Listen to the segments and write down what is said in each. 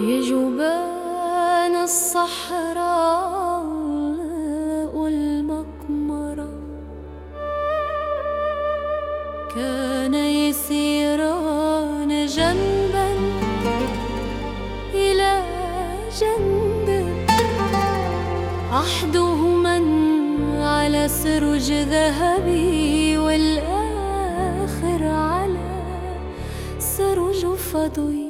يا جبال الصحراء والمقمرة. كان يسيران جنبا إلى جنب. أحدهما على سرج ذهبي والآخر على سرج فضي.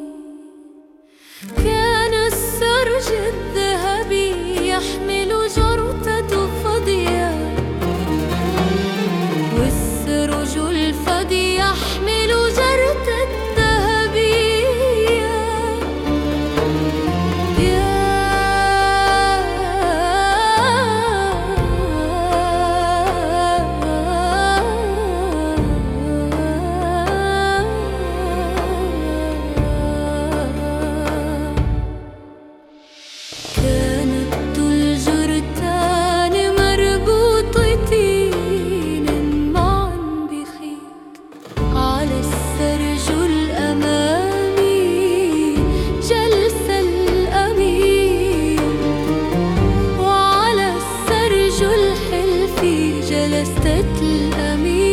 الحلفي جلست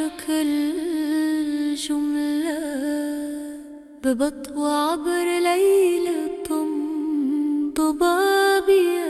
تحرك الجملة ببطء عبر ليلة ضبابية